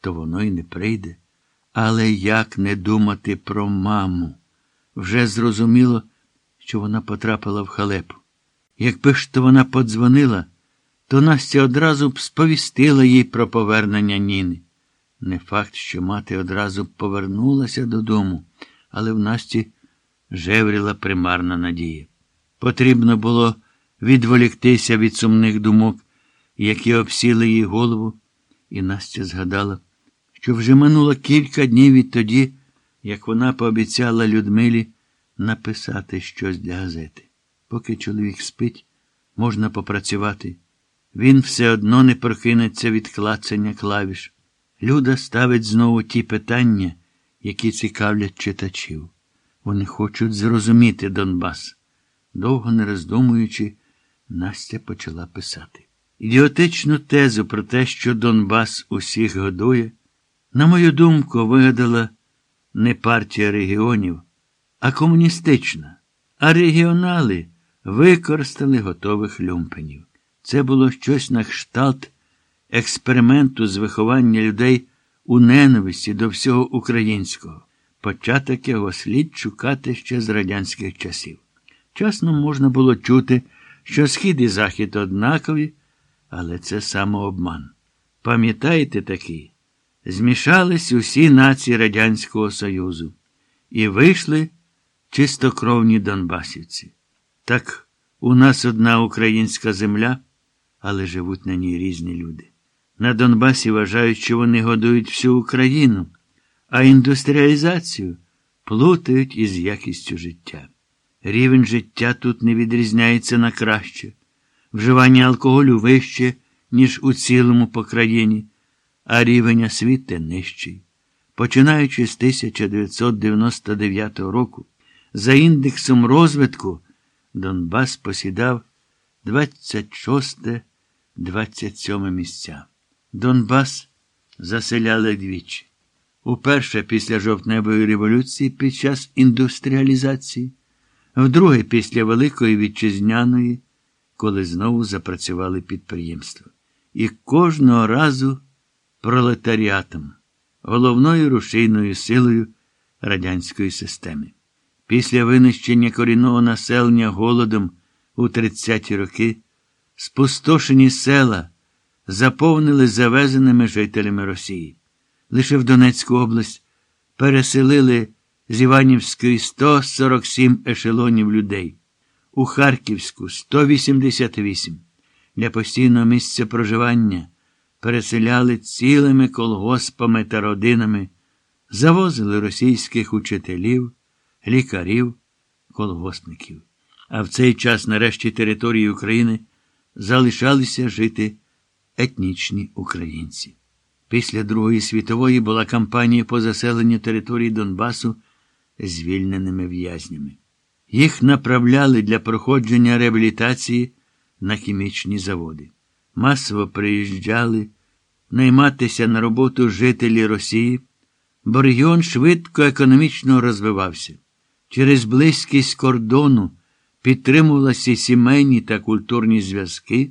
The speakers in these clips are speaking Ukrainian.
то воно й не прийде. Але як не думати про маму? Вже зрозуміло, що вона потрапила в халепу. Якби ж то вона подзвонила, то Настя одразу б сповістила їй про повернення Ніни. Не факт, що мати одразу б повернулася додому, але в Насті жевріла примарна надія. Потрібно було відволіктися від сумних думок, які обсіли їй голову, і Настя згадала, що вже минуло кілька днів відтоді, як вона пообіцяла Людмилі написати щось для газети. Поки чоловік спить, можна попрацювати. Він все одно не прокинеться від клацання клавіш. Люда ставить знову ті питання, які цікавлять читачів. Вони хочуть зрозуміти Донбас. Довго не роздумуючи, Настя почала писати. Ідіотичну тезу про те, що Донбас усіх годує, на мою думку, вигадала не партія регіонів, а комуністична, а регіонали використали готових люмпенів. Це було щось на кшталт експерименту з виховання людей у ненависті до всього українського. Початок його слід шукати ще з радянських часів. Часно можна було чути, що схід і захід однакові, але це самообман. Пам'ятаєте такі? Змішались усі нації Радянського Союзу і вийшли чистокровні Донбасівці. Так у нас одна українська земля, але живуть на ній різні люди. На Донбасі вважають, що вони годують всю Україну, а індустріалізацію плутають із якістю життя. Рівень життя тут не відрізняється на краще, вживання алкоголю вище, ніж у цілому по країні, а рівень освіти нижчий. Починаючи з 1999 року, за індексом розвитку Донбас посідав 26-27 місця. Донбас заселяли двічі. Уперше після жовтневої революції під час індустріалізації, вдруге після Великої Вітчизняної, коли знову запрацювали підприємства. І кожного разу пролетаріатом, головною рушійною силою радянської системи. Після винищення корінного населення голодом у 30-ті роки спустошені села заповнили завезеними жителями Росії. Лише в Донецьку область переселили з Іванівської 147 ешелонів людей, у Харківську 188. Для постійного місця проживання переселяли цілими колгоспами та родинами, завозили російських учителів, лікарів, колгоспників. А в цей час, нарешті, території України залишалися жити етнічні українці. Після Другої світової була кампанія по заселенню території Донбасу звільненими в'язнями. Їх направляли для проходження реабілітації на хімічні заводи. Масово приїжджали найматися на роботу жителі Росії, бо регіон швидко економічно розвивався. Через близькість кордону підтримувалися сімейні та культурні зв'язки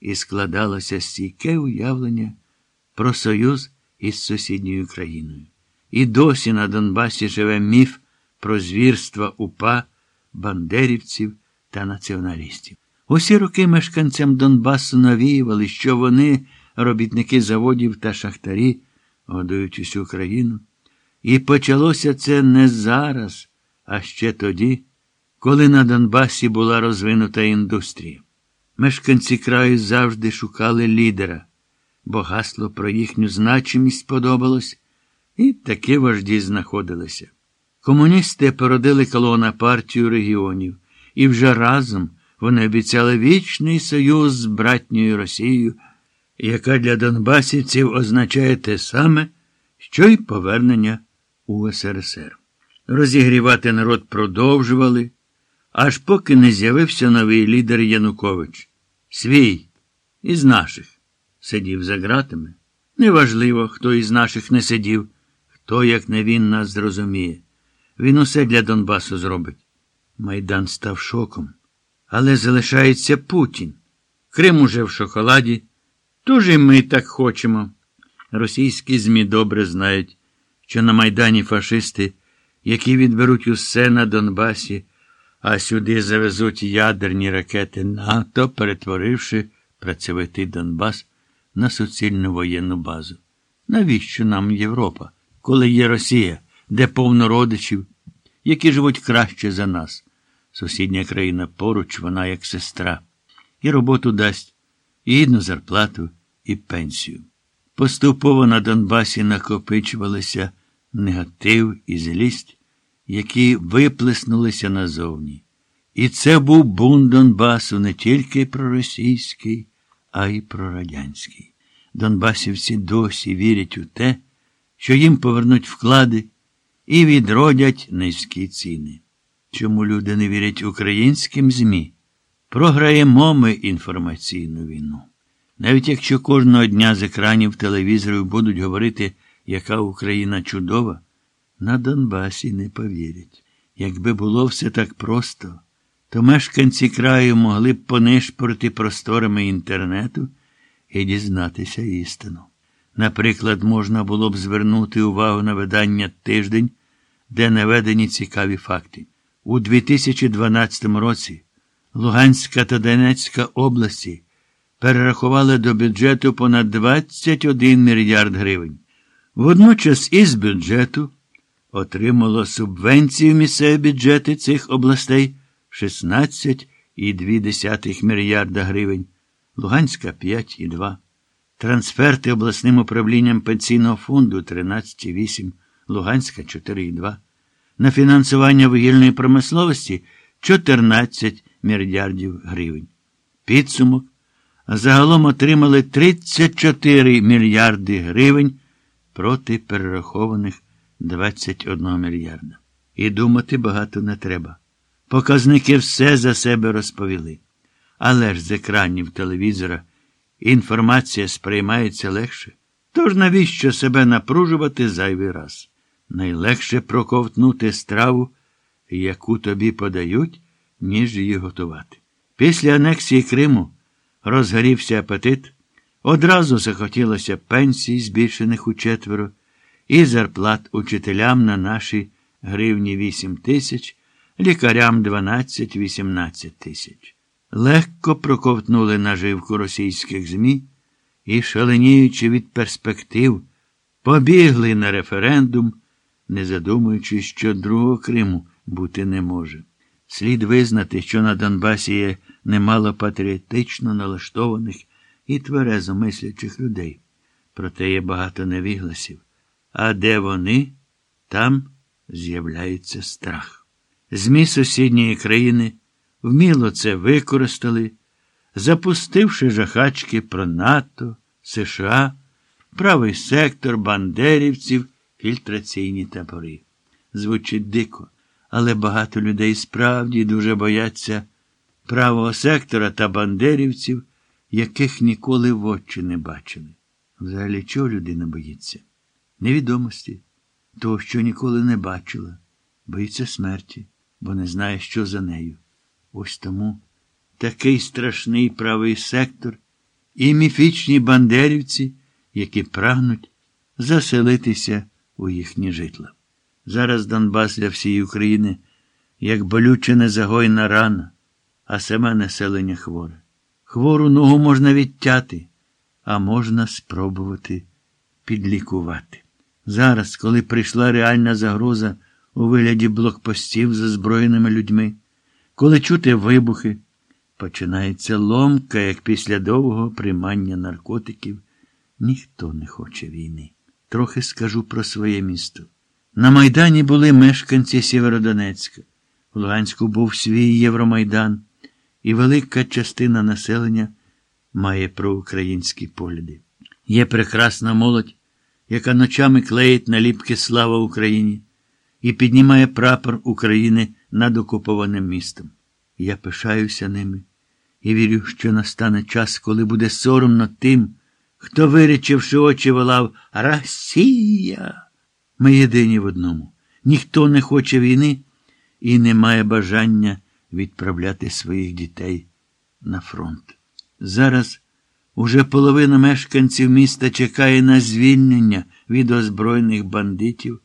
і складалося стійке уявлення про союз із сусідньою країною. І досі на Донбасі живе міф про звірства упа, бандерівців та націоналістів. Усі роки мешканцям Донбасу навіювали, що вони, робітники заводів та шахтарі, годують усю країну. І почалося це не зараз, а ще тоді, коли на Донбасі була розвинута індустрія. Мешканці краю завжди шукали лідера, бо гасло про їхню значимість подобалось, і такі вожді знаходилися. Комуністи породили колона партію регіонів, і вже разом вони обіцяли вічний союз з братньою Росією, яка для Донбасівців означає те саме, що й повернення у СРСР. Розігрівати народ продовжували, аж поки не з'явився новий лідер Янукович. Свій, із наших, сидів за ґратами. Неважливо, хто із наших не сидів, хто, як не він, нас зрозуміє. Він усе для Донбасу зробить. Майдан став шоком. Але залишається Путін. Крим уже в шоколаді. Тож і ми так хочемо. Російські ЗМІ добре знають, що на Майдані фашисти, які відберуть усе на Донбасі, а сюди завезуть ядерні ракети НАТО, перетворивши працьовитий Донбас на суцільну воєнну базу. Навіщо нам Європа, коли є Росія, де повно родичів, які живуть краще за нас? Сусідня країна поруч, вона як сестра, і роботу дасть, і гідну зарплату, і пенсію. Поступово на Донбасі накопичувалися негатив і злість, які виплеснулися назовні. І це був бунт Донбасу не тільки проросійський, а й прорадянський. Донбасівці досі вірять у те, що їм повернуть вклади і відродять низькі ціни. Чому люди не вірять українським ЗМІ? Програємо ми інформаційну війну. Навіть якщо кожного дня з екранів телевізорів будуть говорити, яка Україна чудова, на Донбасі не повірять. Якби було все так просто, то мешканці краю могли б понишпорити просторами інтернету і дізнатися істину. Наприклад, можна було б звернути увагу на видання тиждень, де наведені цікаві факти. У 2012 році Луганська та Донецька області перерахували до бюджету понад 21 мільярд гривень. Водночас із бюджету отримало субвенцію місцеві бюджети цих областей 16,2 мільярда гривень, Луганська 5,2. Трансферти обласним управлінням пенсійного фонду 13,8, Луганська 4,2. На фінансування вугільної промисловості 14 мільярдів гривень. Підсумок. Загалом отримали 34 мільярди гривень проти перерахованих 21 мільярда. І думати багато не треба. Показники все за себе розповіли. Але ж з екранів телевізора інформація сприймається легше. Тож навіщо себе напружувати зайвий раз? Найлегше проковтнути страву, яку тобі подають, ніж її готувати. Після анексії Криму розгорівся апетит, одразу захотілося пенсій, збільшених у четверо, і зарплат учителям на наші гривні 8 тисяч, лікарям 12-18 тисяч. Легко проковтнули наживку російських ЗМІ і, шаленіючи від перспектив, побігли на референдум, не задумуючись, що другого Криму бути не може. Слід визнати, що на Донбасі є немало патріотично налаштованих і тверезо мислячих людей. Проте є багато невігласів. А де вони, там з'являється страх. ЗМІ сусідньої країни вміло це використали, запустивши жахачки про НАТО, США, правий сектор, бандерівців, фільтраційні табори. Звучить дико, але багато людей справді дуже бояться правого сектора та бандерівців, яких ніколи в очі не бачили. Взагалі, чого людина боїться? Невідомості, того, що ніколи не бачила, боїться смерті, бо не знає, що за нею. Ось тому такий страшний правий сектор і міфічні бандерівці, які прагнуть заселитися у їхні житла. Зараз Донбас для всієї України як болюче незагойна рана, а саме населення хворе. Хвору ногу можна відтяти, а можна спробувати підлікувати. Зараз, коли прийшла реальна загроза у вигляді блокпостів з озброєними людьми, коли чути вибухи, починається ломка, як після довгого приймання наркотиків. Ніхто не хоче війни. Трохи скажу про своє місто. На Майдані були мешканці Сєвєродонецька. В Луганську був свій Євромайдан, і велика частина населення має проукраїнські погляди. Є прекрасна молодь, яка ночами клеїть наліпки Слава Україні і піднімає прапор України над окупованим містом. Я пишаюся ними і вірю, що настане час, коли буде соромно тим, хто, вирічивши очі, волав Росія. Ми єдині в одному. Ніхто не хоче війни і не має бажання відправляти своїх дітей на фронт. Зараз Уже половина мешканців міста чекає на звільнення від озброєних бандитів.